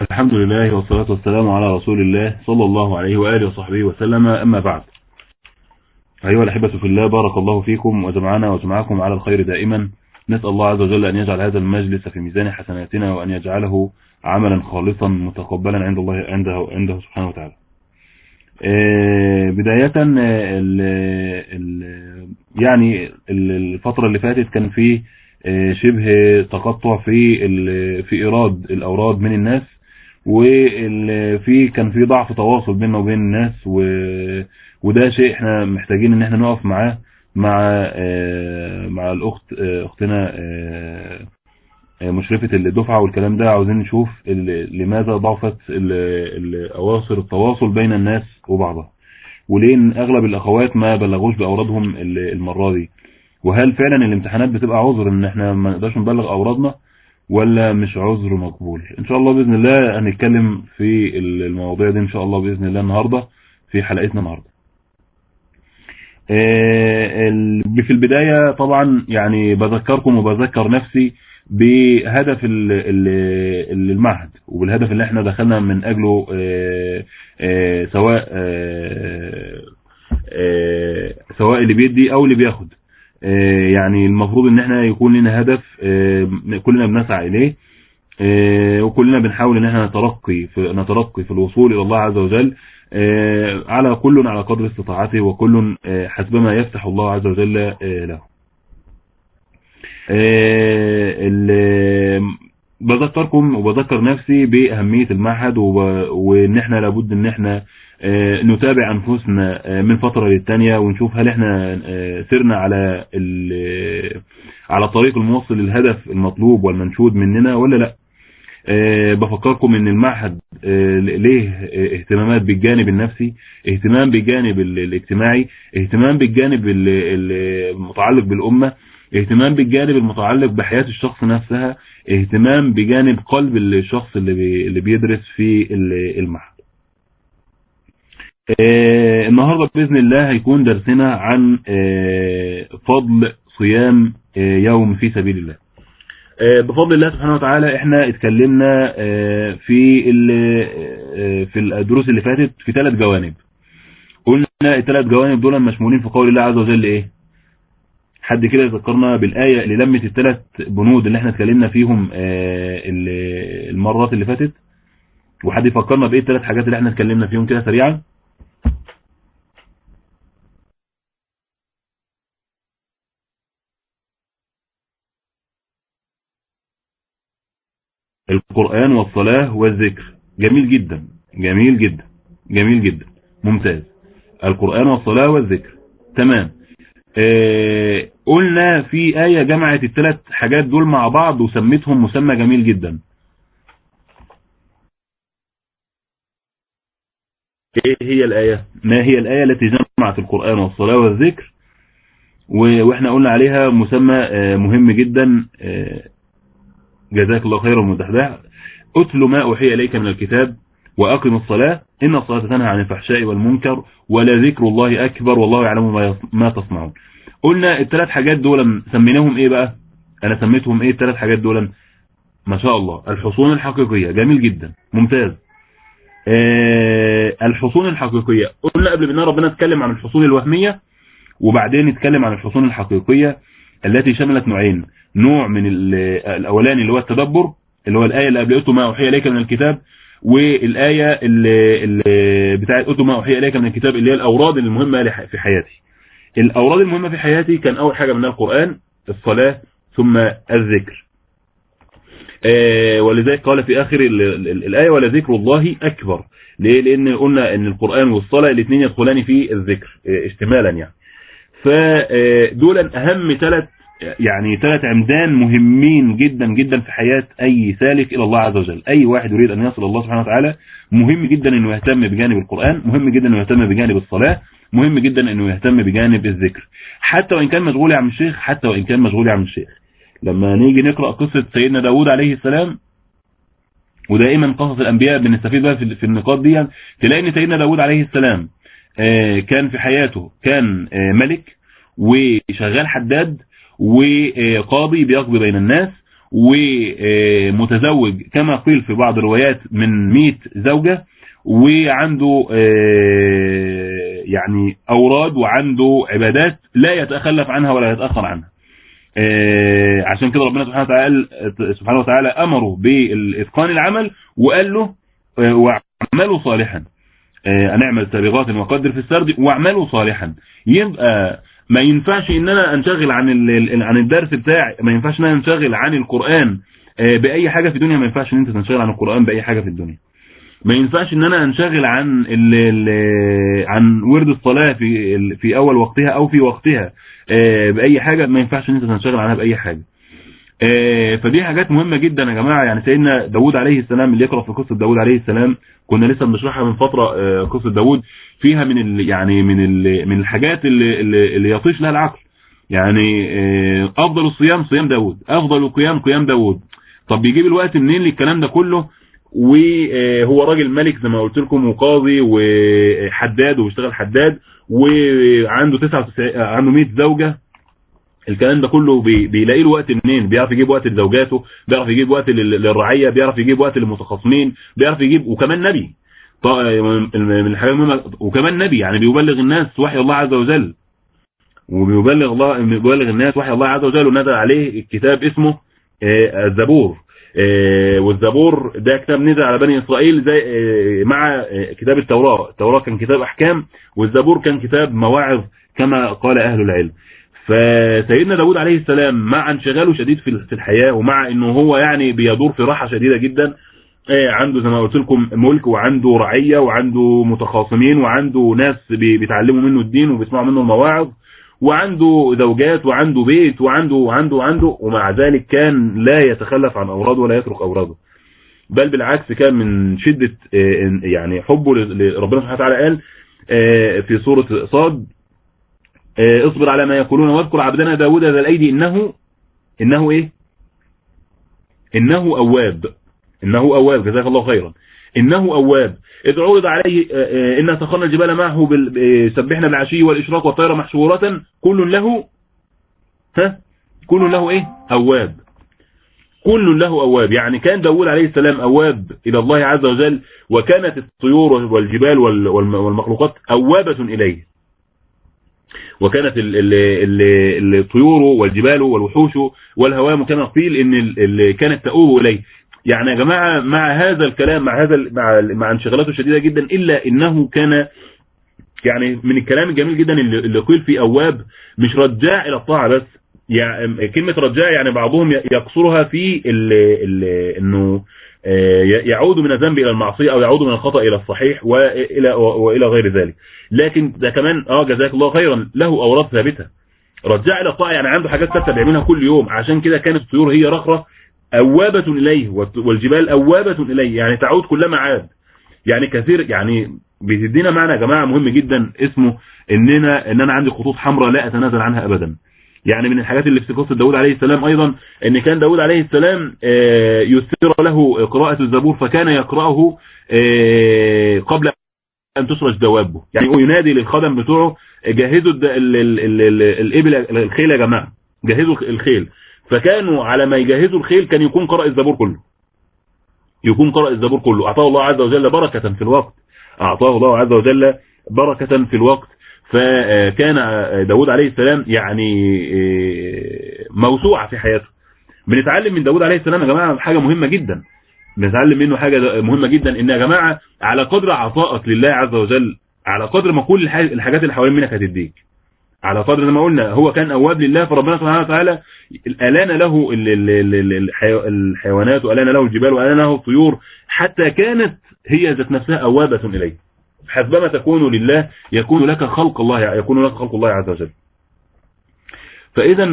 الحمد لله والصلاة والسلام على رسول الله صلى الله عليه وآله وصحبه وسلم. أما بعد أيها الأحبة في الله بارك الله فيكم وجمعنا وجمعكم على الخير دائما. نسأل الله عز وجل أن يجعل هذا المجلس في ميزان حسناتنا وأن يجعله عملا خالصا متقبلا عند الله عنده عنده سبحانه وتعالى. بداية ال ال يعني الفترة اللي فاتت كان في شبه تقطع في في إيراد الأوراد من الناس. وفي كان في ضعف تواصل بيننا وبين الناس و وده شيء إحنا محتاجين إن إحنا نقف معاه مع مع الأخت أختنا مشرفة الدفعة والكلام ده. عاوزين نشوف لماذا ضعفت أواصر التواصل بين الناس وبعضها. وليه أغلب الأخوات ما بلغوش بأورادهم المرة دي؟ وهل فعلا الامتحانات بتبقى عذر إن إحنا ما نقدرش نبلغ أورادنا؟ ولا مش عذر مقبول. إن شاء الله بإذن الله هنتكلم في المواضيع دي إن شاء الله بإذن الله النهارده في حلقتنا النهارده. في البداية طبعا يعني بذكركم وبذكر نفسي بهدف المعهد وبالهدف اللي إحنا دخلنا من أجله سواء سواء اللي بيدي أو اللي بياخد. يعني المفروض إن إحنا يكون لنا هدف كلنا بنسعى إليه وكلنا بنحاول إن إحنا نترقي في نترقي في الوصول إلى الله عز وجل على كل على قدر استطاعته وكل حسبما يفتح الله عز وجل له. بذكركم وبذكر نفسي بأهمية المعهد وان إحنا لابد إن إحنا نتابع أنفسنا من فترة للتانية ونشوف هل إحنا سرنا على على الطريق الموصل للهدف المطلوب والمنشود مننا ولا لأ؟ بفكركم إن المعهد ليه اهتمامات بالجانب النفسي اهتمام بالجانب الاجتماعي اهتمام بالجانب المتعلق بالأمة اهتمام بالجانب المتعلق بحياة الشخص نفسها اهتمام بجانب قلب الشخص اللي بيدرس في المعهد النهاردة بإذن الله هيكون درسنا عن فضل صيام يوم في سبيل الله. بفضل الله سبحانه وتعالى إحنا اتكلمنا في في الدروس اللي فاتت في ثلاث جوانب. قلنا الثلاث جوانب دول مشمولين في قول الله عز وجل إيه؟ حد كده يذكرنا بالآية اللي لمت الثلاث بنود اللي إحنا اتكلمنا فيهم المرات اللي فاتت؟ وحد يفكرنا بإيه الثلاث حاجات اللي إحنا اتكلمنا فيهم كده سريعا؟ القرآن والصلاة والذكر. جميل جدا. جميل جدا. جميل جدا. ممتاز. القرآن والصلاة والذكر. تمام. آه قلنا في آية جمعت الثلاث حاجات دول مع بعض وسميتهم مسمى جميل جدا. إيه هي الآية؟ ما هي الآية التي جمعت القرآن والصلاة والذكر؟ وإحنا قلنا عليها مسمى آه مهم جدا آه جزاك الله خيرا مدحدح اتل ما أوحي إليك من الكتاب وأقم الصلاة. إن الصلاة تنهى عن الفحشاء والمنكر ولذكر الله أكبر والله يعلم ما تصنعون. قلنا الثلاث حاجات دول سميناهم إيه بقى؟ أنا سميتهم إيه الثلاث حاجات دول؟ ما شاء الله. الحصون الحقيقية. جميل جدا. ممتاز. آه الحصون الحقيقية. قلنا قبل بنا ربنا اتكلم عن الحصون الوهمية وبعدين اتكلم عن الحصون الحقيقية التي شملت نوعين. نوع من الأولاني اللي هو التدبر اللي هو الآية اللي قبل ما أوحي إليك من الكتاب والآية اللي, اللي بتاعت اتل ما أوحي إليك من الكتاب اللي هي الأوراد المهمة في حياتي. الأوراد المهمة في حياتي كان أول حاجة منها القرآن الصلاة ثم الذكر. ولذلك قال في آخر الآية ولذكر الله أكبر. ليه؟ لأن قلنا إن القرآن والصلاة الاثنين يدخلان في الذكر اشتمالا يعني. فدول أهم ثلاث يعني ثلاث عمدان مهمين جدا جدا في حياة أي سالك إلى الله عز وجل. أي واحد يريد أن يصل الله سبحانه وتعالى مهم جدا إنه يهتم بجانب القرآن مهم جدا إنه يهتم بجانب الصلاة مهم جدا إنه يهتم بجانب الذكر. حتى وإن كان مشغول يا عم الشيخ حتى وإن كان مشغول يا عم الشيخ. لما نيجي نقرأ قصة سيدنا داود عليه السلام ودائما قصص الأنبياء بنستفيد بقى في النقاط دي تلاقي إن سيدنا داود عليه السلام كان في حياته كان ملك وشغال حداد وقاضي بيقضي بين الناس ومتزوج كما قيل في بعض الروايات من 100 زوجة وعنده يعني أوراد وعنده عبادات لا يتخلف عنها ولا يتأخر عنها. عشان كده ربنا سبحانه وتعالى سبحانه وتعالى أمره بالإتقان العمل وقال له واعملوا صالحا. أن اعمل سابغات وقدر في السرد واعملوا صالحا. يبقى ما ينفعش ان أنا أنشغل عن عن الدرس بتاعي ما ينفعش ان أنا انشغل عن القرآن بأي حاجة في الدنيا ما ينفعش إن أنت تنشغل عن القرآن بأي حاجة في الدنيا. ما ينفعش ان أنا انشغل عن ال ال عن ورد الصلاة في في أول وقتها أو في وقتها بأي حاجة ما ينفعش إن أنت تنشغل عنها بأي حاجة. فدي حاجات مهمة جدا يا جماعة. يعني سيدنا داود عليه السلام اللي يقرأ في قصة داود عليه السلام كنا لسه بنشرحها من فترة قصة داود فيها من ال يعني من ال من الحاجات اللي, اللي يطيش لها العقل. يعني أفضل الصيام صيام داود أفضل القيام قيام داود طب بيجيب الوقت منين للكلام ده كله؟ وهو راجل ملك زي ما قلت لكم وقاضي وحداد وبيشتغل حداد وعنده 99 عنده 100 زوجة. الكلام ده كله بي... بيلاقي له وقت منين؟ بيعرف يجيب وقت لزوجاته بيعرف يجيب وقت للرعية بيعرف يجيب وقت للمتخاصمين بيعرف يجيب وكمان نبي. من الحاجات المهمة وكمان نبي يعني بيبلغ الناس وحي الله عز وجل. وبيبلغ الله بيبلغ الناس وحي الله عز وجل ونزل عليه كتاب اسمه الزبور. والزبور ده كتاب نزل على بني إسرائيل زي مع كتاب التوراة. التوراة كان كتاب أحكام والزبور كان كتاب مواعظ كما قال أهل العلم. فسيدنا داود عليه السلام مع انشغاله شديد في الحياة ومع إنه هو يعني بيدور في راحة شديدة جدا عنده زي ما قلت لكم ملك وعنده رعية وعنده متخاصمين وعنده ناس بيتعلموا منه الدين وبيسمعوا منه المواعظ وعنده زوجات وعنده بيت وعنده وعنده وعنده ومع ذلك كان لا يتخلف عن أوراده ولا يترك أوراده. بل بالعكس كان من شدة يعني حبه لربنا سبحانه وتعالى قال في سورة صاد اصبر على ما يقولون واذكر عبدنا داود ذا الأيدي إنه إنه إيه؟ إنه أواب. إنه أواب جزاك الله خيرا. إنه أواب. إذ عرض عليه إن سخرنا الجبال معه سبحنا بالعشي والإشراق والطير محشورة. كل له ها؟ كل له إيه؟ أواب. كل له أواب. يعني كان داود عليه السلام أواب إلى الله عز وجل وكانت الطيور والجبال والمخلوقات أوابة إليه. وكانت الطيور والجبال والوحوش والهوام كما قيل إن كانت تؤوب إليه. يعني يا جماعة مع هذا الكلام مع هذا مع مع انشغالاته الشديدة جدا إلا إنه كان يعني من الكلام الجميل جدا اللي قيل في أواب مش رجاع إلى الطاعة بس. يعني كلمة رجاع يعني بعضهم يقصرها في إنه يعود من الذنب إلى المعصية أو يعود من الخطأ إلى الصحيح والى وإلى غير ذلك. لكن ده كمان آه جزاك الله خيرا له أوراد ثابتة. رجع إلى الطاعة يعني عنده حاجات ثابتة بيعملها كل يوم. عشان كده كانت الطيور هي رخرة أوابة إليه والجبال أوابة إليه. يعني تعود كلما عاد. يعني كثير يعني بتدينا معنى يا جماعة مهم جدا اسمه اننا إن أنا عندي خطوط حمراء لا أتنازل عنها ابدا. يعني من الحاجات اللي في قصة داود عليه السلام أيضا إن كان داود عليه السلام يسر له قراءة الزبور فكان يقرأه قبل أن تسرج دوابه يعني ينادي للخدم بتوعه جهزوا الإبل الخيل يا جماعة. جهزوا الخيل. فكانوا على ما يجهزوا الخيل كان يكون قرأ الزبور كله. يكون قرأ الزبور كله. أعطاه الله عز وجل بركة في الوقت. أعطاه الله عز وجل بركة في الوقت. فكان داود عليه السلام يعني موسوعة في حياته. بنتعلم من داود عليه السلام يا جماعة حاجة مهمة جدا. بنتعلم منه حاجة مهمة جدا إن يا جماعة على قدر عطائك لله عز وجل على قدر ما كل الحاجات اللي حوالين منك هتديك. على قدر زي ما قلنا هو كان أواب لله فربنا سبحانه وتعالى ألان له الحيوانات وألان له الجبال وألان له الطيور حتى كانت هي ذات نفسها أوابة إليه. حسبما تكون لله يكون لك خلق الله يكون لك خلق الله عز وجل. فاذا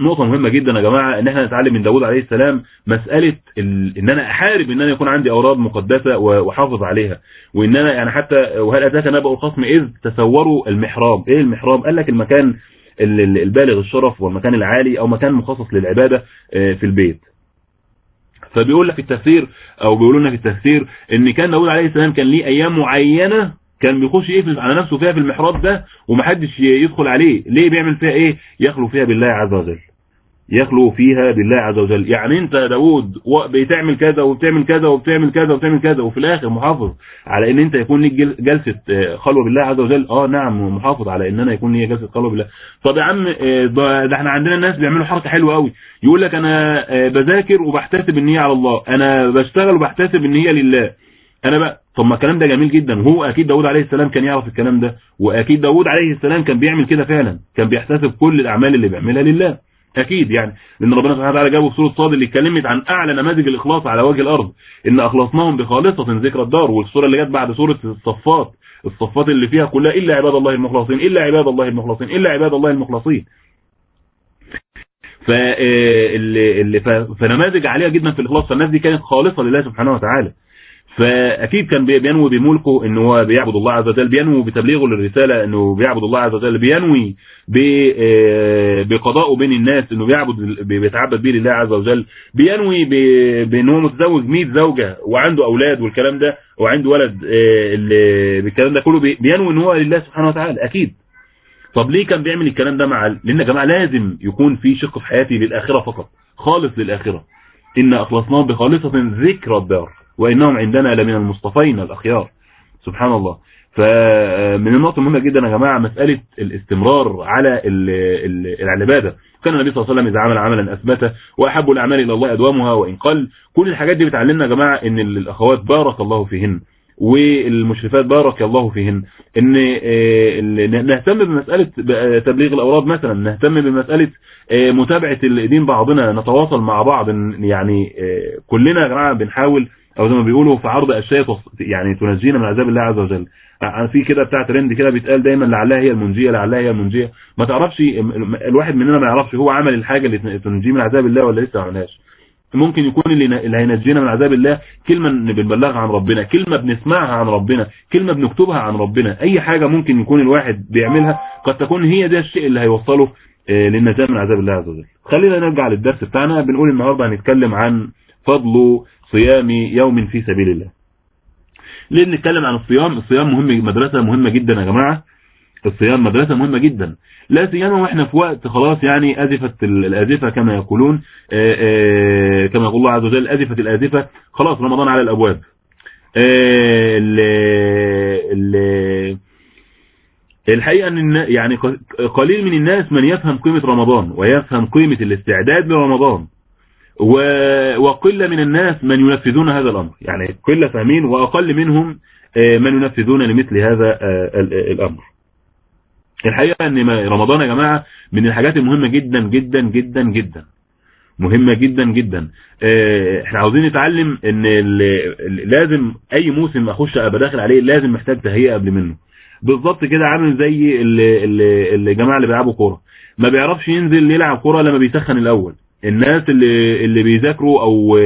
نقطة مهمة جدا يا جماعة إن إحنا نتعلم من داود عليه السلام مسألة إن أنا أحارب إن أنا يكون عندي اوراد مقدسة واحافظ عليها. وإن أنا يعني حتى وهل أتاك نبأ الخصم إذ تسوروا المحراب؟ إيه المحراب؟ قال لك المكان البالغ الشرف والمكان العالي أو مكان مخصص للعبادة في البيت. فبيقول لك في التفسير أو بيقولوا لنا في التفسير إن كان داود عليه السلام كان ليه أيام معينة كان بيخش يقفل على نفسه فيها في المحراب ده ومحدش يدخل عليه. ليه بيعمل فيها إيه؟ يخلو فيها بالله عز وجل. يخلو فيها بالله عز وجل. يعني انت يا داود بتعمل كذا وبتعمل كذا وبتعمل كذا وبتعمل كذا وفي الآخر محافظ على إن أنت يكون ليك جلسة خلوة بالله عز وجل. آه نعم محافظ على ان أنا يكون لي جلسة خلوة بالله. طب يا عم ده إحنا عندنا ناس بيعملوا حركة حلوة قوي يقول لك أنا بذاكر وبحتسب ان هي على الله. أنا بشتغل وبحتسب ان هي لله. أنا بقى طب ما الكلام ده جميل جدا. وهو أكيد داود عليه السلام كان يعرف الكلام ده وأكيد داود عليه السلام كان بيعمل كده فعلا. كان بيحتسب كل الأعمال اللي بيعملها لله. أكيد يعني لأن ربنا سبحانه وتعالى جابه في سورة صاد اللي اتكلمت عن أعلى نماذج الإخلاص على وجه الأرض إن أخلصناهم بخالصة ذكر الدار والسورة اللي جت بعد سورة الصفات الصفات اللي فيها كلها إلا عباد الله المخلصين إلا عباد الله المخلصين إلا عباد الله المخلصين. فاللي فنماذج عالية جدا في الإخلاص فالناس دي كانت خالصة لله سبحانه وتعالى. فأكيد كان بينوي بملكه ان هو بيعبد الله عز وجل بينوي بتبليغه للرسالة إنه بيعبد الله عز وجل بينوي بقضائه بين الناس إنه بيعبد بيتعبد به لله عز وجل بينوي بان هو متزوج 100 زوجة وعنده أولاد والكلام ده وعنده ولد الكلام ده كله بينوي ان هو لله سبحانه وتعالى أكيد. طب ليه كان بيعمل الكلام ده مع لأن يا جماعة لازم يكون في شق في حياتي للآخرة فقط خالص للآخرة. إن اخلصناهم بخالصة ذكر الدار. وإنهم عندنا لمن المصطفين الأخيار. سبحان الله فمن النقطة المهمة جدا يا جماعة مسألة الاستمرار على العبادة كان النبي صلى الله عليه وسلم إذا عمل عملا أثبته وأحب الأعمال إلى الله أدوامها وإن قل. كل الحاجات دي بتعلمنا يا جماعة إن الأخوات بارك الله فيهن. والمشرفات بارك الله فيهن. إن نهتم بمسألة تبليغ الأوراد مثلا. نهتم بمسألة متابعة الدين بعضنا. نتواصل مع بعض. يعني كلنا يا جماعة بنحاول أو زي ما بيقولوا في عرض أشياء يعني تنجينا من عذاب الله عز وجل. في كده بتاع ترند كده بيتقال دايما لعلها هي المنجية لعلها هي المنجية. ما تعرفش الواحد مننا ما يعرفش هو عمل الحاجة اللي تنجيه من عذاب الله ولا لسه ما عملهاش. ممكن يكون اللي هينجينا من عذاب الله كلمة بنبلغها عن ربنا كلمة بنسمعها عن ربنا كلمة بنكتبها عن ربنا. أي حاجة ممكن يكون الواحد بيعملها قد تكون هي ده الشيء اللي هيوصله للنجاة من عذاب الله عز وجل. خلينا نرجع للدرس بتاعنا. بنقول النهارده هنتكلم عن فضل صيام يوم في سبيل الله. ليه بنتكلم عن الصيام؟ الصيام مهم مدرسة مهمة جدا يا جماعة. الصيام مدرسة مهمة جدا. لا سيما وإحنا في وقت خلاص يعني أزفت الآزفة كما يقولون آآ آآ كما يقول الله عز وجل أزفت الآزفة. خلاص رمضان على الأبواب. ال ال الحقيقة إن يعني قليل من الناس من يفهم قيمة رمضان ويفهم قيمة الاستعداد لرمضان. وقلة من الناس من ينفذون هذا الأمر. يعني قلة فاهمين وأقل منهم من ينفذون لمثل هذا الأمر. الحقيقة أن رمضان يا جماعة من الحاجات المهمة جدا جدا جدا جدا. مهمة جدا جدا. إحنا عاوزين نتعلم إن لازم أي موسم أخش أبقى داخل عليه لازم محتاج تهيئة قبل منه. بالظبط كده عامل زي الجماعة اللي بيلعبوا كورة. ما بيعرفش ينزل يلعب كورة لما بيسخن الأول. الناس اللي اللي بيذاكروا أو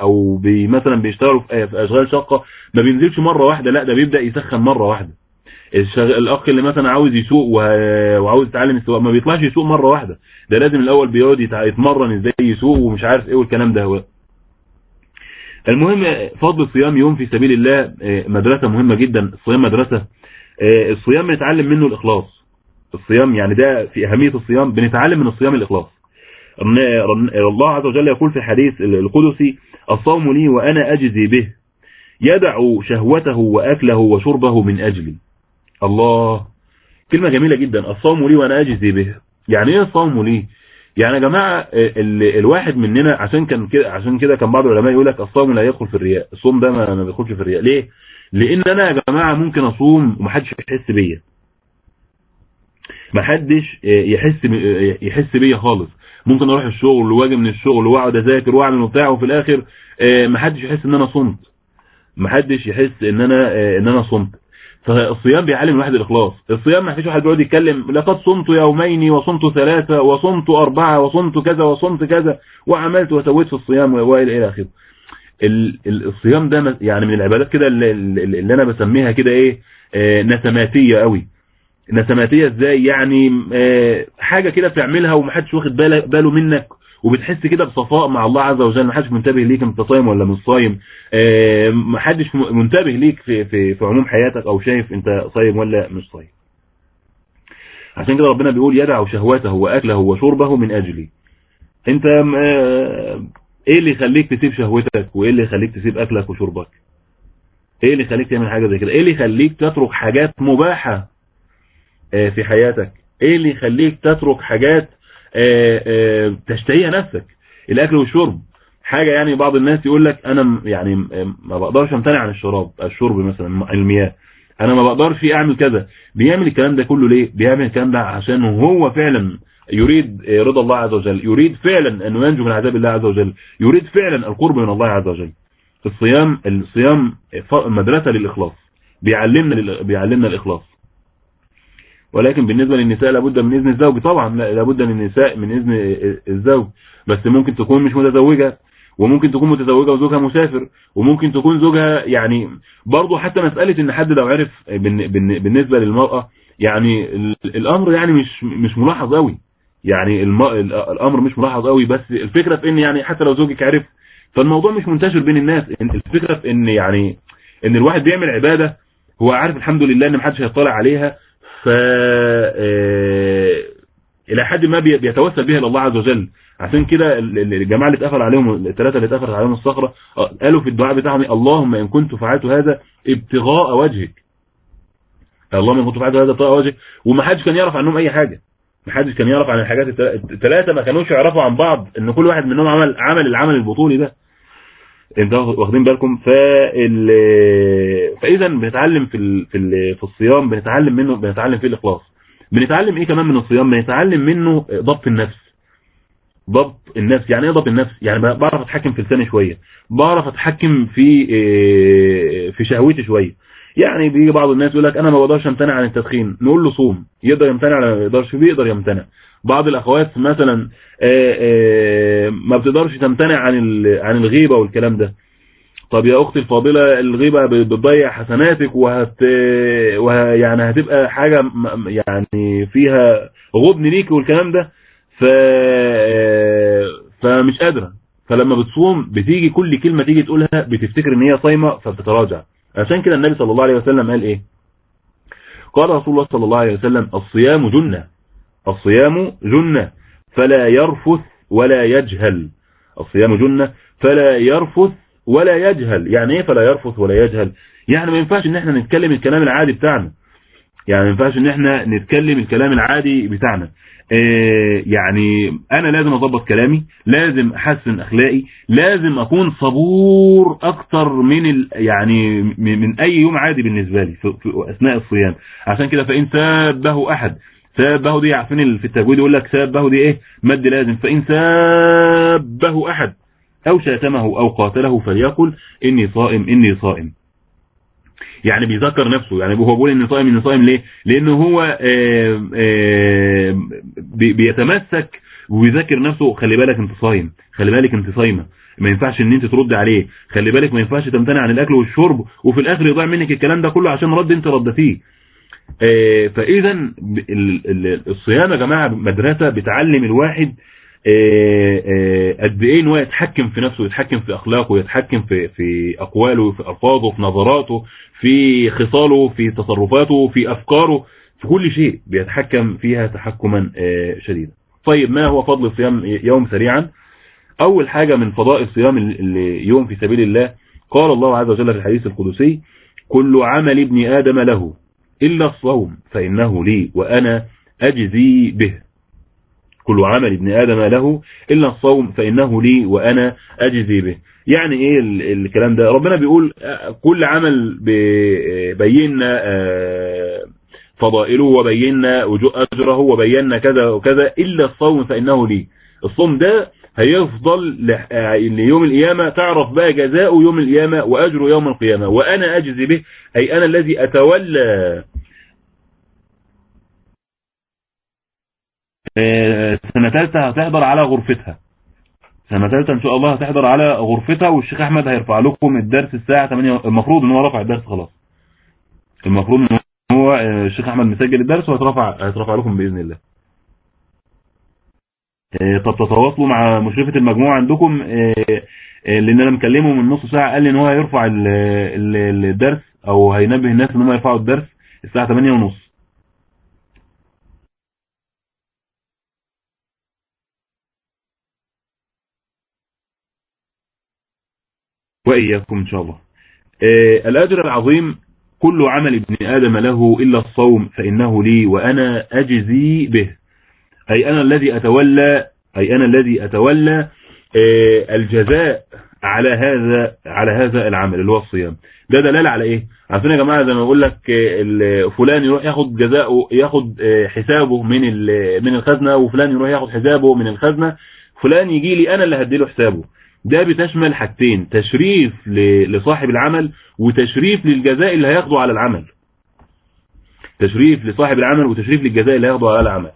أو بي مثلا بيشتغلوا في أشغال شاقة ما بينزلش مرة واحدة لا ده بيبدأ يسخن مرة واحدة. الأخ اللي مثلا عاوز يسوق وعاوز يتعلم السواقة ما بيطلعش يسوق مرة واحدة. ده لازم الأول بيقعد يتمرن إزاي يسوق ومش عارف إيه والكلام ده. هو المهم فضل الصيام يوم في سبيل الله مدرسة مهمة جدا الصيام مدرسة. الصيام بنتعلم منه الإخلاص. الصيام يعني ده في أهمية الصيام بنتعلم من الصيام الإخلاص. الله عز وجل يقول في الحديث القدسي الصوم لي وأنا أجزي به يدع شهوته وأكله وشربه من أجلي. الله. كلمة جميلة جدا الصوم لي وأنا أجزي به. يعني إيه الصوم لي؟ يعني يا جماعة ال الواحد مننا عشان كان كده عشان كده كان بعض العلماء يقول لك الصوم لا يدخل في الرياء الصوم ده ما بيدخلش في الرياء. ليه؟ لأن أنا يا جماعة ممكن أصوم ومحدش يحس بيا. محدش يحس يحس بيا خالص. ممكن أروح الشغل وأجي من الشغل وأقعد أذاكر وأعمل وبتاع وفي الآخر ما حدش يحس إن أنا صمت. ما حدش يحس إن أنا إن أنا صمت. فالصيام بيعلم الواحد الإخلاص. الصيام ما فيش واحد بيقعد يتكلم لقد صمت يومين وصمت ثلاثة وصمت أربعة وصمت كذا وصمت كذا وعملت وسويت في الصيام والى إلى آخره. ال- ال- الصيام ده يعني من العبادات كده اللي, اللي أنا بسميها كده إيه آه، نسماتية قوي نسماتية إزاي يعني آه، حاجة كده بتعملها ومحدش واخد باله منك وبتحس كده بصفاء مع الله عز وجل محدش منتبه ليك انت صايم ولا مش صايم آه، محدش منتبه ليك في في في عموم حياتك أو شايف انت صايم ولا مش صايم. عشان كده ربنا بيقول يدع شهوته وأكله وشربه من أجلي. انت آه، إيه اللي يخليك تسيب شهوتك وايه اللي يخليك تسيب أكلك وشربك؟ إيه اللي يخليك تعمل حاجة زي كده؟ إيه اللي يخليك تترك حاجات مباحة آه، في حياتك. إيه اللي يخليك تترك حاجات آه، آه، تشتهيها نفسك؟ الأكل والشرب. حاجة يعني بعض الناس يقول لك أنا يعني ما بقدرش أمتنع عن الشراب الشرب مثلا المياه. أنا ما بقدرش أعمل كذا. بيعمل الكلام ده كله ليه؟ بيعمل الكلام ده عشان هو فعلا يريد آه، رضا الله عز وجل يريد فعلا انه ينجو من عذاب الله عز وجل يريد فعلا القرب من الله عز وجل. الصيام الصيام مدرسة للإخلاص. بيعلمنا بيعلمنا الإخلاص. ولكن بالنسبة للنساء لابد من إذن الزوج. طبعا لا- لابد من النساء من إذن الزوج. بس ممكن تكون مش متزوجة وممكن تكون متزوجة وزوجها مسافر وممكن تكون زوجها يعني برضه حتى مسألة إن حد لو عرف بالن- بالن- بالنسبة للمرأة يعني ال- الأمر يعني مش مش ملاحظ قوي يعني الأمر مش ملاحظ قوي بس الفكرة في إن يعني حتى لو زوجك عرف فالموضوع مش منتشر بين الناس. الفكرة في إن يعني إن الواحد بيعمل عبادة هو عارف الحمد لله إن محدش هيطلع عليها. ف آه، إلى حد ما بي- بيتوسل بها إلى الله عز وجل. عشان كده ال- ال- الجماعة اللي اتقفل عليهم الثلاثه اللي اتقفلت عليهم الصخرة آه، قالوا في الدعاء بتاعهم؟ اللهم إن كنت فعلت هذا ابتغاء وجهك. اللهم إن كنت فعلت هذا ابتغاء وجهك. ومحدش كان يعرف عنهم أي حاجة. محدش كان يعرف عن الحاجات الثلاثه ما كانوش يعرفوا عن بعض إن كل واحد منهم عمل عمل العمل البطولي ده. واخدين بالكم فال فإذا بنتعلم في. في. في الصيام بنتعلم منه بنتعلم فيه الإخلاص. بنتعلم إيه كمان من الصيام؟ بنتعلم منه ضبط النفس. ضبط النفس. يعني إيه ضبط النفس؟ يعني بعرف أتحكم في لساني شوية. بعرف أتحكم في إيه، في شهوتي شوية. يعني بيجي بعض الناس يقول لك أنا ما بقدرش أمتنع عن التدخين. نقول له صوم. يقدر يمتنع ولا ما يقدرش؟ بيقدر يمتنع. بعض الأخوات مثلا آه، آه، ما بتقدرش تمتنع عن عن الغيبة والكلام ده. طب يا أختي الفاضلة الغيبة بتضيع حسناتك وهت وه... يعني هتبقى حاجة يعني فيها غبن ليك والكلام ده. ف فمش قادرة. فلما بتصوم بتيجي كل كلمة تيجي تقولها بتفتكر إن هي صايمة فبتتراجع. عشان كده النبي صلى الله عليه وسلم قال إيه؟ قال رسول الله صلى الله عليه وسلم الصيام جنة. الصيام جنة فلا يرفث ولا يجهل. الصيام جنة فلا يرفث ولا يجهل. يعني إيه فلا يرفث ولا يجهل؟ يعني ما ينفعش إن إحنا نتكلم الكلام العادي بتاعنا. يعني ما ينفعش إن إحنا نتكلم الكلام العادي بتاعنا. آه يعني أنا لازم أضبط كلامي لازم أحسن أخلاقي لازم أكون صبور أكتر من ال يعني من أي يوم عادي بالنسبة لي في أثناء الصيام. عشان كده فإن سابه أحد سابه دي عارفين في التجويد يقول لك سابه دي إيه؟ مد لازم. فإن سابه أحد أو شاتمه أو قاتله فليقل إني صائم إني صائم. يعني بيذكر نفسه. يعني هو بيقول إني صائم إني صائم ليه؟ لأنه هو آه، آه، بي- بيتمسك ويذكر نفسه. خلي بالك أنت صايم. خلي بالك أنت صايمة. ما ينفعش إن أنت ترد عليه. خلي بالك ما ينفعش تمتنع عن الأكل والشرب وفي الآخر يضيع منك الكلام ده كله عشان رد أنت ردتيه آه، فاذا ال- ال- الصيام يا جماعة مدرسة بتعلم الواحد آه، آه، قد إيه إن هو يتحكم في نفسه يتحكم في أخلاقه يتحكم في في أقواله في ألفاظه في نظراته في خصاله في تصرفاته في أفكاره في كل شيء بيتحكم فيها تحكما آه، شديدا. طيب ما هو فضل الصيام يوم سريعا؟ أول حاجة من فضائل صيام ال- ال- يوم في سبيل الله قال الله عز وجل في الحديث القدسي كل عمل ابن آدم له إلا الصوم فإنه لي وأنا أجزي به. كل عمل ابن آدم له إلا الصوم فإنه لي وأنا أجزي به. يعني إيه ال- الكلام ده؟ ربنا بيقول كل عمل بينا آه، فضائله وبينا أجره وبينا كذا وكذا إلا الصوم فإنه لي. الصوم ده هيفضل ل- آه، ليوم القيامة تعرف بقى جزاء يوم القيامة وأجره يوم القيامة. وأنا أجزي به أي أنا الذي أتولى. آه، سنة ثالثة هتحضر على غرفتها. سنة ثالثة إن شاء الله هتحضر على غرفتها والشيخ أحمد هيرفع لكم الدرس الساعة 8 المفروض إن هو رفع الدرس خلاص. المفروض إن هو آه، الشيخ أحمد مسجل الدرس وهيترفع هيترفع لكم بإذن الله. طب تتواصلوا مع مشرفة المجموعة عندكم؟ آه، آه، لأن أنا مكلمه من نص ساعة قال لي إن هو هيرفع ال- ال- الدرس أو هينبه الناس إن هم يرفعوا الدرس الساعة 8 ونص. وإياكم إن شاء الله. آه، الأجر العظيم كل عمل ابن آدم له إلا الصوم فإنه لي وأنا أجزي به. أي أنا الذي أتولى أي أنا الذي أتولى آه، الجزاء على هذا على هذا العمل اللي هو الصيام. ده دلالة على إيه؟ عارفين يا جماعة زي ما بقول لك فلان يروح ياخد جزاءه ياخد آه، حسابه من من الخزنة وفلان يروح ياخد حسابه من الخزنة. فلان يجي لي أنا اللي هديله حسابه. ده بتشمل حاجتين تشريف لصاحب العمل وتشريف للجزاء اللي هياخده على العمل. تشريف لصاحب العمل وتشريف للجزاء اللي هياخده على العمل.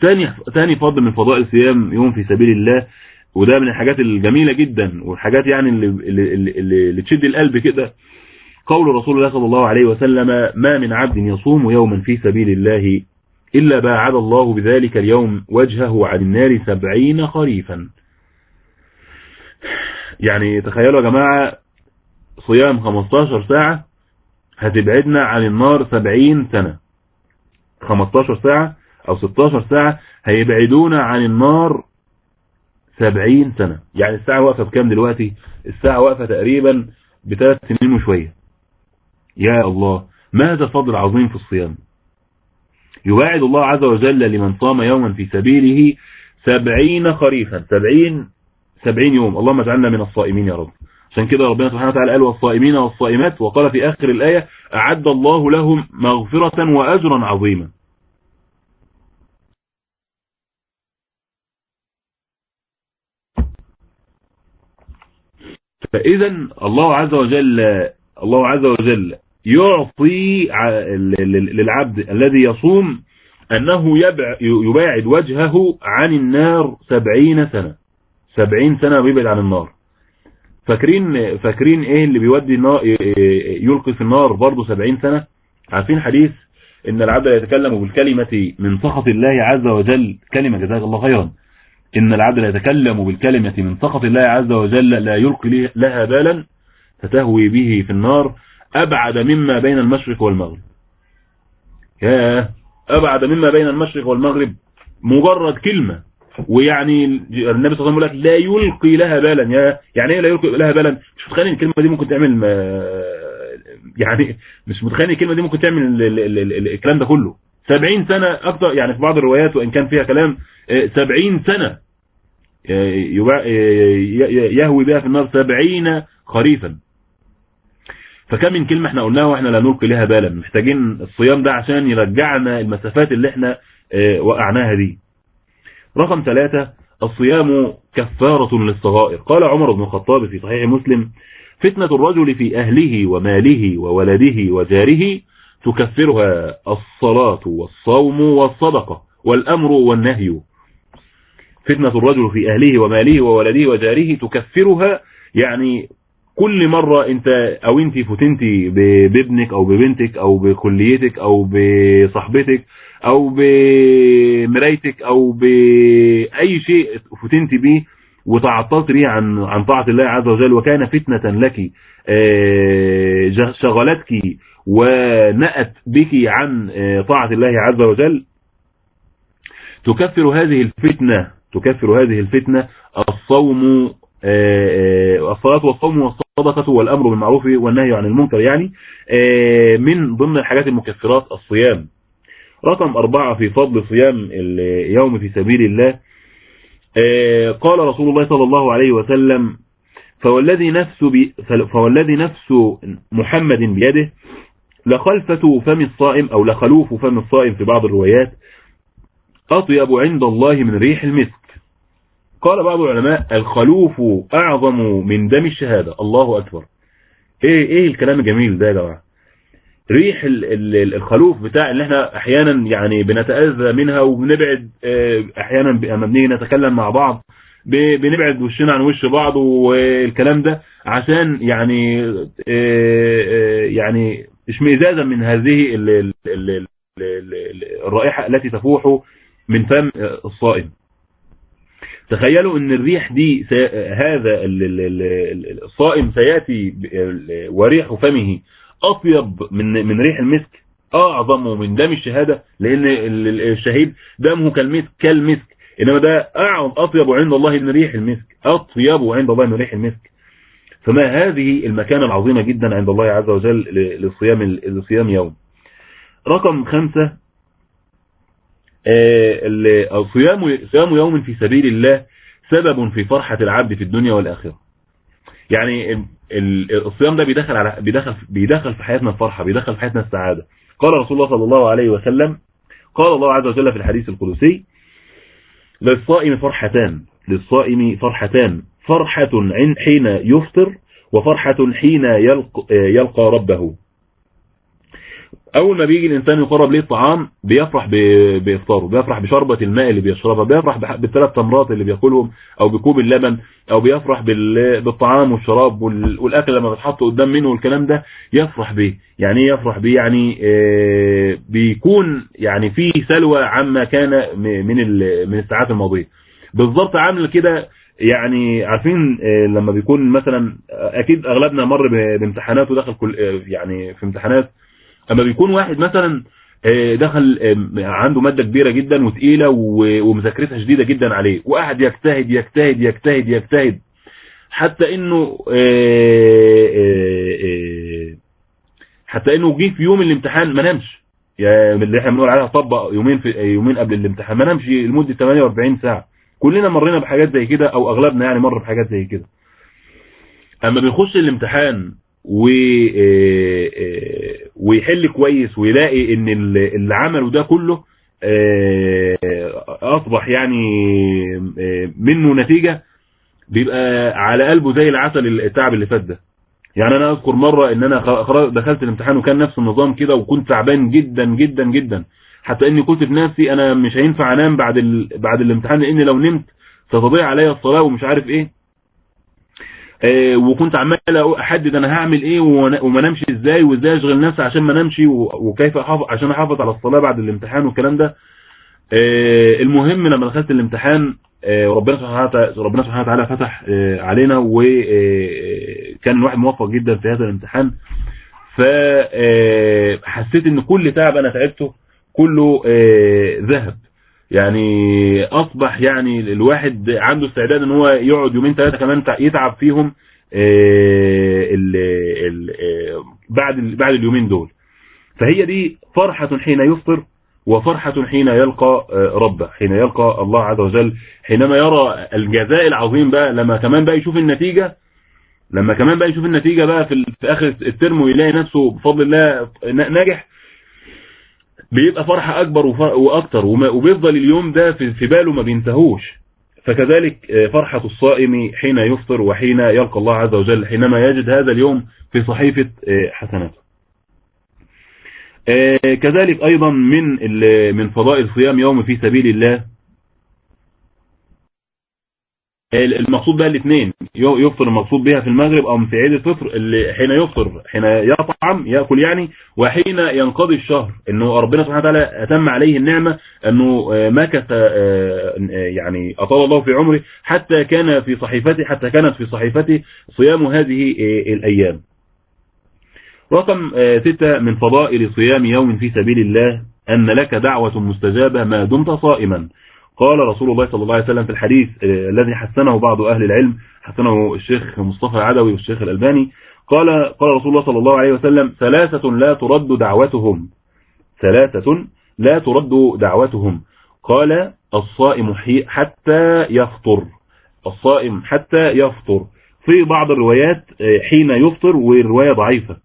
تاني تاني فضل من فضائل صيام يوم في سبيل الله وده من الحاجات الجميلة جدا والحاجات يعني اللي, اللي, اللي, اللي تشد القلب كده. قول رسول الله صلى الله عليه وسلم ما من عبد يصوم يوما في سبيل الله إلا باعد الله بذلك اليوم وجهه عن النار سبعين خريفا. يعني تخيلوا يا جماعة صيام 15 ساعة هتبعدنا عن النار 70 سنة. 15 ساعة أو 16 ساعة هيبعدونا عن النار 70 سنة. يعني الساعة واقفة بكام دلوقتي؟ الساعة واقفة تقريبا بثلاث سنين وشوية. يا الله ما هذا الفضل العظيم في الصيام؟ يواعد الله عز وجل لمن صام يوما في سبيله سبعين خريفا. سبعين سبعين يوم. اللهم اجعلنا من الصائمين يا رب. عشان كده ربنا سبحانه وتعالى قال والصائمين والصائمات وقال في آخر الآية أعد الله لهم مغفرة وأجرا عظيما. فإذا الله عز وجل الله عز وجل يعطي للعبد الذي يصوم أنه يباعد وجهه عن النار سبعين سنة. سبعين سنة بيبعد عن النار. فاكرين فاكرين إيه اللي بيودي النار يلقي في النار برضه سبعين سنة؟ عارفين حديث إن العبد يتكلم بالكلمة من سخط الله عز وجل كلمة جزاك الله خيرا. إن العبد يتكلم بالكلمة من سخط الله عز وجل لا يلقي له- لها بالا فتهوي به في النار. أبعد مما بين المشرق والمغرب. يا أبعد مما بين المشرق والمغرب. مجرد كلمة. ويعني النبي صلى الله عليه وسلم يقول لك لا يلقي لها بالا. يا يعني إيه لا يلقي لها بالا؟ مش متخيل الكلمة دي ممكن تعمل ما- يعني مش متخيل الكلمة دي ممكن تعمل ال- ال- ال- ال- الكلام ده كله. 70 سنة أكتر يعني في بعض الروايات وإن كان فيها كلام آه، 70 سنة آه، آه، ي- يهوي بها في النار 70 خريفا. فكم من كلمة إحنا قلناها وإحنا لا نلقي لها بالا. محتاجين الصيام ده عشان يرجعنا المسافات اللي إحنا آه، وقعناها دي. رقم ثلاثة الصيام كفارة للصغائر. قال عمر بن الخطاب في صحيح مسلم فتنة الرجل في أهله وماله وولده وجاره تكفرها الصلاة والصوم والصدقة والأمر والنهي فتنة الرجل في أهله وماله وولده وجاره تكفرها. يعني كل مرة انت أو انت فتنتي بابنك أو ببنتك أو بكليتك أو بصحبتك أو بمرايتك أو بأي شيء فتنتي به وتعطلت به عن عن طاعة الله عز وجل. وكان فتنة لك آه، شغلتك ونأت بك عن آه، طاعة الله عز وجل. تكفر هذه الفتنة تكفر هذه الفتنة الصوم آه، آه، الصلاة والصوم والصدقة والأمر بالمعروف والنهي عن المنكر يعني آه، من ضمن الحاجات المكفرات الصيام. رقم أربعة في فضل صيام اليوم في سبيل الله قال رسول الله صلى الله عليه وسلم فوالذي نفس فوالذي نفس محمد بيده لخلفة فم الصائم أو لخلوف فم الصائم في بعض الروايات أطيب عند الله من ريح المسك. قال بعض العلماء الخلوف أعظم من دم الشهادة. الله أكبر. إيه إيه الكلام الجميل ده يا جماعة؟ ريح ال ال الخلوف بتاع اللي إحنا أحيانا يعني بنتأذى منها وبنبعد آه أحيانا لما بنيجي نتكلم مع بعض بنبعد وشنا عن وش بعض والكلام ده عشان يعني آه يعني اشمئزازا من هذه ال ال ال الرائحة التي تفوح من فم الصائم. تخيلوا إن الريح دي هذا الصائم سيأتي وريح فمه أطيب من من ريح المسك أعظم من دم الشهادة لأن الشهيد دمه كالمسك كالمسك إنما ده أعظم أطيب عند الله من ريح المسك أطيب عند الله من ريح المسك. فما هذه المكانة العظيمة جدا عند الله عز وجل للصيام لصيام يوم. رقم خمسة صيام صيام يوم في سبيل الله سبب في فرحة العبد في الدنيا والآخرة. يعني الصيام ده بيدخل على بيدخل بيدخل في حياتنا الفرحة بيدخل في حياتنا السعادة. قال رسول الله صلى الله عليه وسلم قال الله عز وجل في الحديث القدسي للصائم فرحتان للصائم فرحتان. فرحة حين يفطر وفرحة حين يلقى, يلقى ربه. أول ما بيجي الإنسان يقرب ليه الطعام بيفرح بإفطاره بيفرح بشربة الماء اللي بيشربها بيفرح بالثلاث تمرات اللي بياكلهم أو بكوب اللبن أو بيفرح بالطعام والشراب والأكل لما بيتحط قدام منه والكلام ده يفرح بيه. يعني إيه يفرح بيه؟ يعني آه بيكون يعني في سلوى عما كان من من الساعات الماضية. بالظبط عامل كده يعني عارفين آه لما بيكون مثلا أكيد أغلبنا مر بامتحانات ودخل كل يعني في امتحانات أما بيكون واحد مثلا دخل عنده مادة كبيرة جدا وتقيلة ومذاكرتها شديدة جدا عليه وقعد يجتهد يجتهد يجتهد يجتهد حتى إنه حتى إنه جه في يوم الامتحان ما نامش. يعني اللي إحنا بنقول عليها طبق يومين في يومين قبل الامتحان ما نامش لمدة 48 ساعة. كلنا مرينا بحاجات زي كده أو أغلبنا يعني مر بحاجات زي كده. أما بيخش الامتحان ويحل كويس ويلاقي إن اللي عمله ده كله أصبح يعني منه نتيجة بيبقى على قلبه زي العسل التعب اللي فات ده يعني أنا أذكر مرة إن أنا دخلت الامتحان وكان نفس النظام كده وكنت تعبان جدا جدا جدا حتى إني قلت بنفسي أنا مش هينفع أنام بعد. بعد الامتحان لأن لو نمت ستضيع عليا الصلاة ومش عارف إيه آه وكنت عمال أحدد أنا هعمل إيه وما نمشي إزاي وإزاي أشغل نفسي عشان ما نمشي وكيف احافظ عشان أحافظ على الصلاة بعد الامتحان والكلام ده. آه المهم لما دخلت الامتحان آه ربنا سبحانه وتعالى ربنا سبحانه وتعالى فتح علينا وكان الواحد موفق جدا في هذا الامتحان. فحسيت إن كل تعب أنا تعبته كله ذهب. يعني أصبح يعني الواحد عنده استعداد إن هو يقعد يومين ثلاثة كمان يتعب فيهم ال ال بعد بعد اليومين دول. فهي دي فرحة حين يفطر وفرحة حين يلقى ربه حين يلقى الله عز وجل. حينما يرى الجزاء العظيم بقى لما كمان بقى يشوف النتيجة لما كمان بقى يشوف النتيجة بقى في, آخر الترم ويلاقي نفسه بفضل الله ناجح بيبقى فرحة أكبر وأكتر وبيفضل اليوم ده في باله ما بينتهوش. فكذلك فرحة الصائم حين يفطر وحين يلقى الله عز وجل حينما يجد هذا اليوم في صحيفة حسناته. كذلك أيضا من من فضائل صيام يوم في سبيل الله المقصود بها الاثنين يفطر المقصود بها في المغرب أو في عيد الفطر اللي حين يفطر حين يطعم يأكل يعني وحين ينقضي الشهر. إنه ربنا سبحانه وتعالى أتم عليه النعمة أنه مكث يعني أطال الله في عمره حتى كان في صحيفته حتى كانت في صحيفته صيام هذه الأيام. رقم ستة من فضائل صيام يوم في سبيل الله أن لك دعوة مستجابة ما دمت صائما. قال رسول الله صلى الله عليه وسلم في الحديث الذي حسنه بعض أهل العلم حسنه الشيخ مصطفى العدوي والشيخ الألباني قال قال رسول الله صلى الله عليه وسلم ثلاثة لا ترد دعوتهم. ثلاثة لا ترد دعوتهم. قال الصائم حتى يفطر. الصائم حتى يفطر. في بعض الروايات حين يفطر والرواية ضعيفة.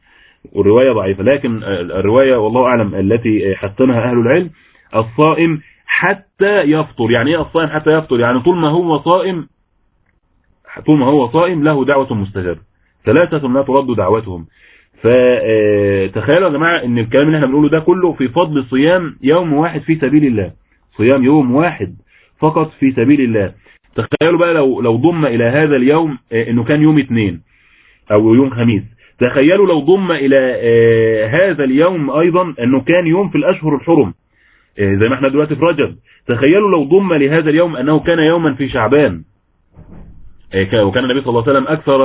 والرواية ضعيفة. لكن الرواية والله أعلم التي حسنها أهل العلم الصائم حتى يفطر. يعني إيه الصائم حتى يفطر؟ يعني طول ما هو صائم طول ما هو صائم له دعوة مستجابة. ثلاثة لا ترد دعوتهم. فتخيلوا يا جماعة إن الكلام اللي إحنا بنقوله ده كله في فضل صيام يوم واحد في سبيل الله. صيام يوم واحد فقط في سبيل الله. تخيلوا بقى لو لو ضم إلى هذا اليوم إنه كان يوم اثنين أو يوم خميس. تخيلوا لو ضم إلى هذا اليوم أيضا إنه كان يوم في الأشهر الحرم. زي ما إحنا دلوقتي في رجب. تخيلوا لو ضم لهذا اليوم أنه كان يوما في شعبان. وكان النبي صلى الله عليه وسلم أكثر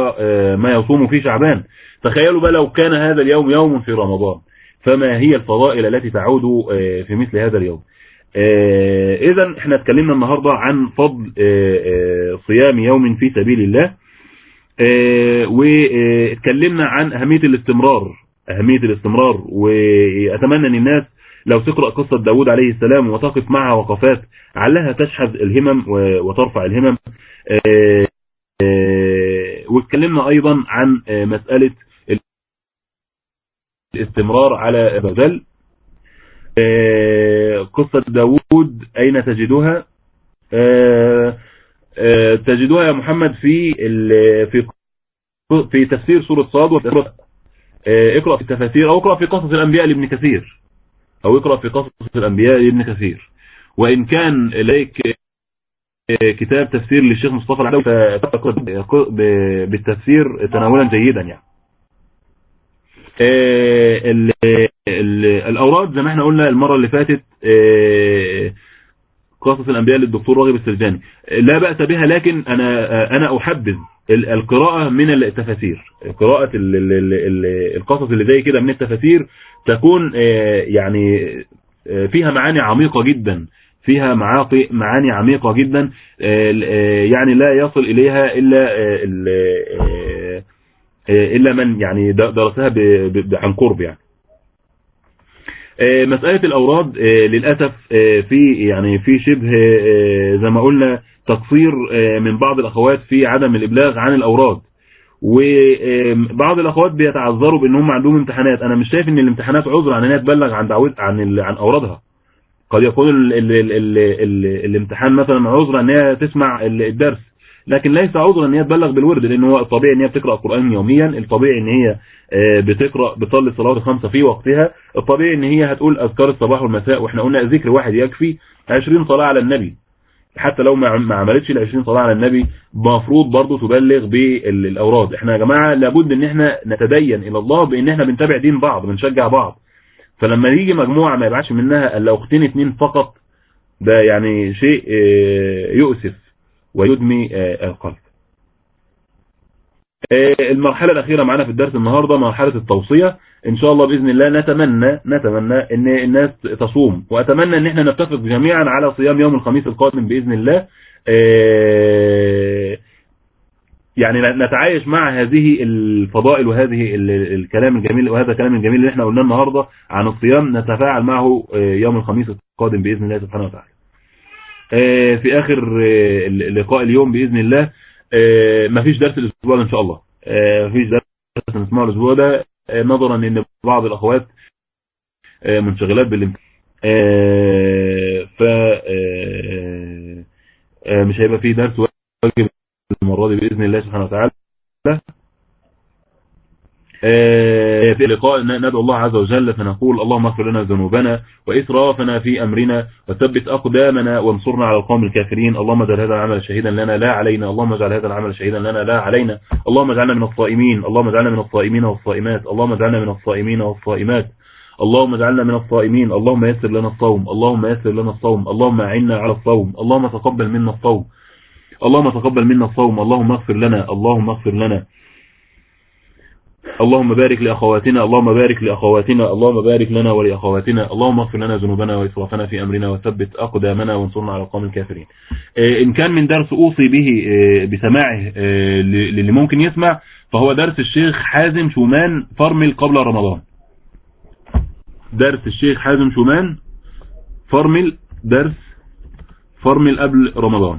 ما يصوم في شعبان. تخيلوا بقى لو كان هذا اليوم يوم في رمضان. فما هي الفضائل التي تعود في مثل هذا اليوم؟ اذا إحنا اتكلمنا النهاردة عن فضل صيام يوم في سبيل الله. واتكلمنا عن أهمية الاستمرار. أهمية الاستمرار. وأتمنى إن الناس لو تقرأ قصة داود عليه السلام وتقف معها وقفات علها تشحذ الهمم وترفع الهمم. واتكلمنا أيضا عن مسألة الاستمرار على بذل قصة داود أين تجدها؟ تجدها يا محمد في في في تفسير سورة صاد. اقرأ في التفاسير أو اقرأ في قصص الأنبياء لابن كثير. أو اقرأ في قصص الأنبياء لابن كثير. وإن كان لديك كتاب تفسير للشيخ مصطفى العدوي فتقرأ بالتفسير تناولا جيدا يعني. ال ال الأوراد زي ما إحنا قلنا المرة اللي فاتت قصص الأنبياء للدكتور راغب السرجاني لا بأس بها لكن أنا أنا أحبذ القراءة من التفاسير. قراءة القصص اللي زي كده من التفاسير تكون يعني فيها معاني عميقة جدا. فيها معاني عميقة جدا. يعني لا يصل إليها إلا إلا من يعني درسها عن قرب يعني. مسألة الأوراد للأسف في يعني في شبه زي ما قلنا تقصير من بعض الأخوات في عدم الإبلاغ عن الأوراد. وبعض الأخوات بيتعذروا بأنهم عندهم امتحانات. أنا مش شايف أن الامتحانات عذر عن أنها تبلغ عن دعوت عن عن أورادها. قد يكون ال ال ال ال ال الامتحان مثلا عذر إن هي تسمع الدرس. لكن ليس عذرا أن هي تبلغ بالورد لأن هو الطبيعي أن هي بتقرأ القرآن يوميا الطبيعي أن هي بتقرأ بتصلي الصلاه الخمسة في وقتها الطبيعي أن هي هتقول أذكار الصباح والمساء وإحنا قلنا ذكر واحد يكفي 20 صلاة على النبي. حتى لو ما عملتش ال 20 صلاة على النبي المفروض برضه تبلغ بالاوراد إحنا يا جماعة لابد إن إحنا نتدين إلى الله بإن إحنا بنتابع دين بعض بنشجع بعض. فلما يجي مجموعة ما يبعش منها إلا أختين اتنين فقط ده يعني شيء يؤسف. ويدمي القلب. المرحلة الأخيرة معنا في الدرس النهاردة مرحلة التوصية. إن شاء الله بإذن الله نتمنى نتمنى إن الناس تصوم. وأتمنى إن إحنا نتفق جميعا على صيام يوم الخميس القادم بإذن الله. يعني نتعايش مع هذه الفضائل وهذه الكلام الجميل وهذا الكلام الجميل اللي إحنا قلناه النهاردة عن الصيام. نتفاعل معه يوم الخميس القادم بإذن الله سبحانه وتعالى. في آخر لقاء اليوم بإذن الله مفيش درس الأسبوع إن شاء الله. مفيش درس نسمعه الأسبوع ده. نظرا إن بعض الأخوات منشغلات بالامتحان ف مش هيبقى فيه درس واجب المرة دي بإذن الله سبحانه وتعالى. في لقاء ندعو الله عز وجل فنقول اللهم اغفر لنا ذنوبنا وإسرافنا في أمرنا وثبت أقدامنا وانصرنا على القوم الكافرين. اللهم اجعل هذا العمل شهيدا لنا لا علينا. اللهم اجعل هذا العمل شهيدا لنا لا علينا. اللهم اجعلنا من الصائمين. اللهم اجعلنا من الصائمين والصائمات. اللهم اجعلنا من الصائمين والصائمات. اللهم اجعلنا من الصائمين. اللهم يسر لنا الصوم. اللهم يسر لنا الصوم. اللهم أعنا على الصوم. اللهم تقبل منا الصوم. اللهم تقبل منا الصوم. اللهم اغفر لنا. اللهم اغفر لنا. اللهم بارك لأخواتنا اللهم بارك لأخواتنا اللهم بارك لنا ولأخواتنا اللهم اغفر لنا ذنوبنا وإسرافنا في أمرنا وثبت أقدامنا وانصرنا على القوم الكافرين. إن كان من درس أوصي به بسماعه للي ممكن يسمع فهو درس الشيخ حازم شومان فرمل قبل رمضان. درس الشيخ حازم شومان فرمل درس فرمل قبل رمضان.